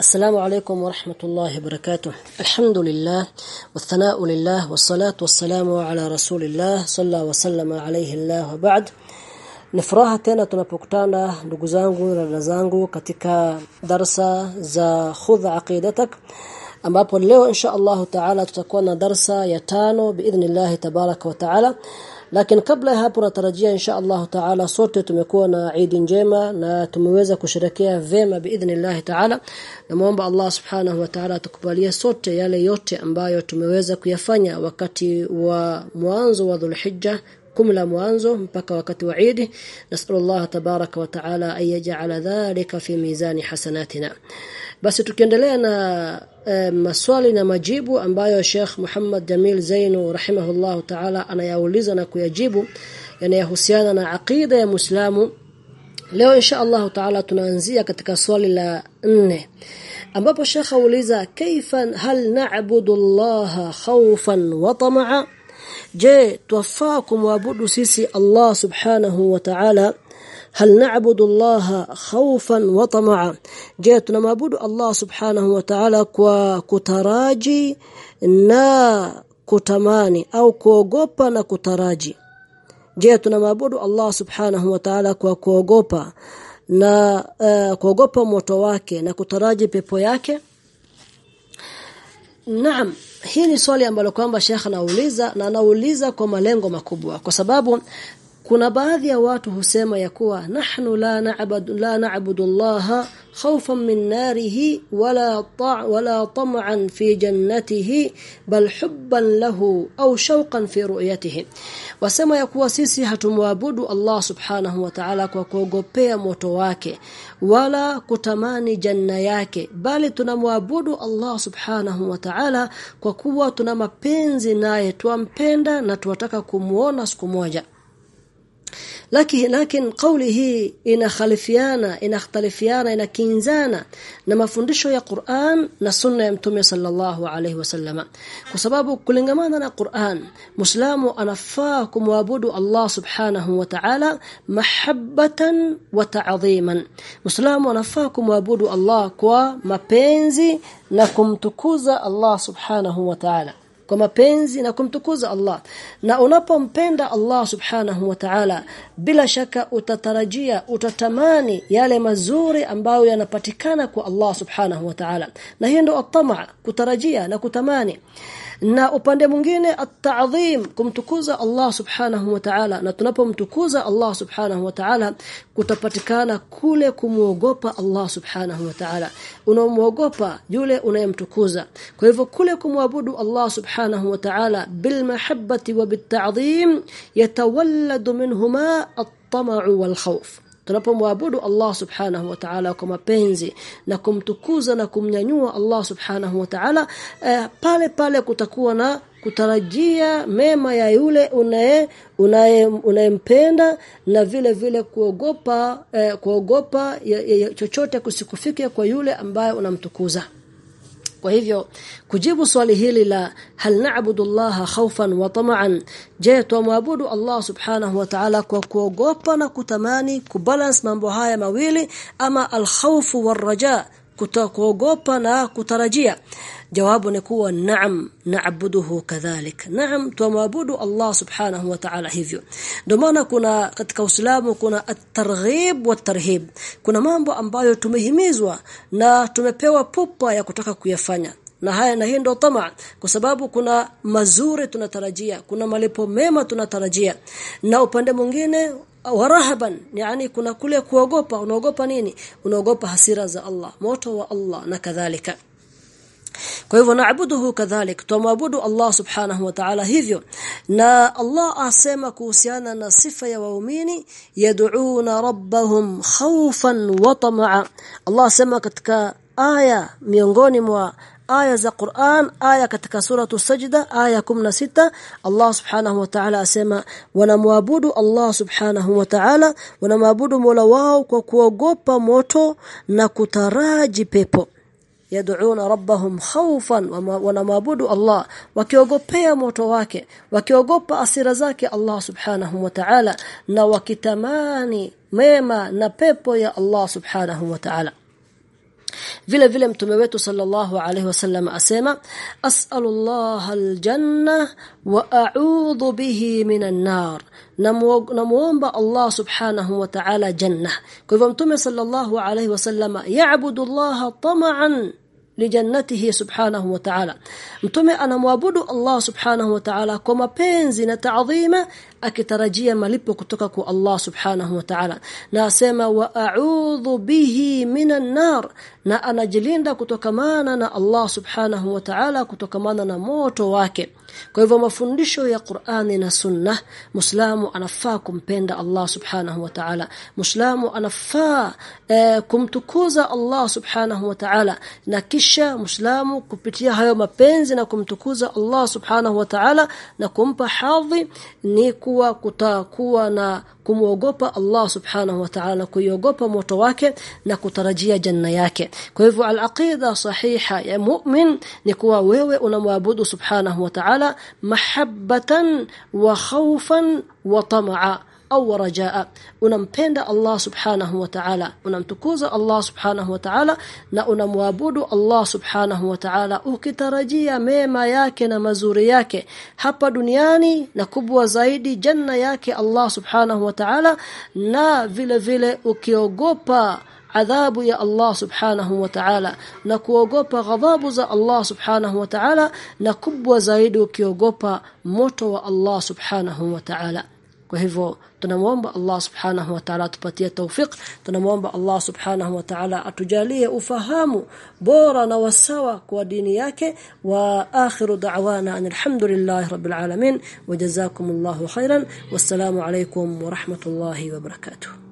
السلام عليكم ورحمة الله وبركاته. الحمد لله والثناء لله والصلاة والسلام على رسول الله صلى وسلم عليه الله وبعد. نفراها tena tunapokutana ndugu zangu na dada zangu katika darasa za khudh aqidatak ambapo leo insha Allah taala tutakuwa na darasa بإذن الله تبارك وتعالى. Lakini kabla ya hapo natarajia insha Allah taala sote tumekuwa na Eid njema na tumeweza kusherekea vema biidhnillah taala. Namuomba Allah subhanahu wa ta'ala atukubalie sote yale yote ambayo tumeweza kuyafanya wakati wa mwanzo wa Dhulhijja kumi la mwanzo mpaka wakati wa Eid. Nasallallahu tabaraka wa taala ayaj'ala dhalika fi mizani hasanatina. Basi tukiendelea na e, maswali na majibu ambayo Sheikh Muhammad Jamil Zainu rahimahullahu ta'ala anayauliza na kuyajibu yanayohusiana na aqida ya Muislamu. Leo insha Allah ta'ala tunaanzia katika swali la nne ambapo Sheikh auliza kaifa hal na'budu Allah khawfan wa tama'a je twafaa kumwabudu sisi Allah subhanahu wa ta'ala? Hal na'budu Allah khawfan wa tama'a? Je tunamwabudu Allah subhanahu wa ta'ala kwa kutaraji na kutamani au kuogopa na kutaraji? Je tunamwabudu Allah subhanahu wa ta'ala kwa kuogopa na uh, kuogopa moto wake na kutaraji pepo yake Naam hii ni swali ambalo kwamba Sheikh anauliza na anauliza kwa malengo makubwa kwa sababu kuna baadhi ya watu husema ya kuwa nahnu la na'budu la na'budu Allah khawfan من ناره ولا طع ولا طمعا في جنته بل حبا له au شوقا في رؤيته. Wasema ya kuwa sisi hatumwabudu Allah subhanahu wa ta'ala kwa kuogopea moto wake wala kutamani janna yake bali tunamwabudu Allah subhanahu wa ta'ala kwa kuwa tuna mapenzi naye tuampenda na tuwataka kumuona siku moja lakini lakini kauli hii inakhalifiana inakhtalifiana inakinzana na mafundisho ya Qur'an na sunna ya Mtume sallallahu alaihi wasallama kwa sababu kulingamana na Qur'an Muislamu anafaa kumwabudu Allah subhanahu wa ta'ala mahabbatan wa ta'dhiman Muislamu anafaa kumwabudu Allah kwa mapenzi na kumtukuza Allah subhanahu wa ta'ala kwa mapenzi na kumtukuza Allah. Na unapompenda Allah subhanahu wa ta'ala bila shaka utatarajia utatamani yale mazuri ambayo yanapatikana kwa Allah subhanahu wa ta'ala. Na hiyo ndio atama kutarajia na kutamani. Na upande mwingine at-ta'dhim kumtukuza Allah subhanahu wa ta'ala. Na tunapomtukuza Allah subhanahu wa ta'ala kutapatikana kule kumuogopa Allah subhanahu wa ta'ala. Unamuogopa yule unayemtukuza. Kwa hivyo kule kumwabudu Allah subhanahu wa ta'ala bil mahabbati wa bit ta'dhim yatawalladu minhuma at-tama'u wal khawf tunapomwabudu Allah subhanahu wa ta'ala kwa mapenzi na kumtukuza na kumnyanyua Allah subhanahu wa ta'ala eh, pale pale kutakuwa na kutarajia mema ya yule unaye unayempenda na vile vile kuogopa eh, kuogopa ya, ya, chochote kusikufike kwa yule ambaye unamtukuza kwa hivyo kujibu swali hili la hal na'budu Allah khawfan wa tama'an je tumwabudu Allah subhanahu wa ta'ala kwa kuogopa na kutamani kubalance mambo haya mawili ama al-khawfu war-raja na kutarajia. Jawabu ni kuwa naam naabuduhu kadhalik. Naam tuamabudu Allah subhanahu wa ta'ala hivyo. Ndio maana kuna katika Uislamu kuna at-targhib wat-tarhib kuna mambo ambayo tumehimizwa na tumepewa pupa ya kutaka kuyafanya. Na haya na hii ndio tamaa kwa sababu kuna mazuri tunatarajia kuna malipo mema tunatarajia. Na upande mwingine warahaban yani kuna kule kuogopa unaogopa nini? Unaogopa hasira za Allah moto wa Allah na kadhalika. Kwa hivyo naabuduhu kadhalik tumwabudu Allah subhanahu wa ta'ala hivyo. Na Allah asema kuhusiana na sifa ya waumini yad'una rabbahum khawfan wa tama'a Allah asema katika aya miongoni mwa aya za Qur'an aya katika suratu sajda aya 16 Allah subhanahu wa ta'ala asema wanamwabudu Allah subhanahu wa ta'ala wanamwabudu Mola wao kwa kuogopa moto na kutaraji pepo. Yad'una rabbahum khawfan wanamwabudu Allah wakiogopea moto wake wakiogopa asira zake Allah subhanahu wa ta'ala na wakitamani mema na pepo ya Allah subhanahu wa ta'ala vile vile mtume wetu sallallahu alaihi wasallam asema as'alullah aljanna wa a'udhu bihi minan nar. Namuomba Allah subhanahu wa ta'ala janna kwa hivyo mtume sallallahu alaihi wasallam ya'budu Allah tama'an lijannatihi subhanahu wa ta'ala. Mtume anamwabudu Allah subhanahu wa ta'ala kwa mapenzi akitarajia malipo kutoka kwa Allah subhanahu wa ta'ala. Na asema wa a'udhu bihi minan nar. Na anajilinda kutokamana na Allah subhanahu wa ta'ala kutokamana na moto wake. Kwa hivyo mafundisho ya Qur'ani na Sunna muslamu anafaa kumpenda Allah Subhanahu wa Ta'ala. Muislamu anafaa eh, kumtukuza Allah Subhanahu wa Ta'ala. Na kisha Muislamu kupitia hayo mapenzi na kumtukuza Allah Subhanahu wa Ta'ala na kumpa hadhi ni kuwa kutakuwa na kumwogopa Allah Subhanahu wa Ta'ala kuiogopa moto wake na kutarajia janna yake. Kwa hivyo al-aqida sahiha ya mu'min ni kuwa wewe unamwabudu Subhanahu wa Ta'ala mahabbatan wa khawfan wa tamaa au rajaa. Unampenda Allah subhanahu wa ta'ala. Unamtukuza Allah subhanahu wa ta'ala na unamwabudu Allah subhanahu wa ta'ala ukitarajia mema yake na mazuri yake. Hapa duniani na kubwa zaidi janna yake Allah subhanahu wa ta'ala na vile vile ukiogopa adhabu ya Allah subhanahu wa ta'ala na kuogopa ghadhabu za Allah subhanahu wa ta'ala na kubwa zaidi ukiogopa moto wa Allah subhanahu wa ta'ala kwa hivyo tunamuomba Allah subhanahu wa ta'ala tupatie tawfik tunamuomba Allah subhanahu wa ta'ala atujalie ufahamu bora na wasawa kwa dini yake wa akhiru da'wana alhamdulillahi rabbil alamin wajazakumullahu khairan wassalamu alaykum wa rahmatullahi wa barakatuh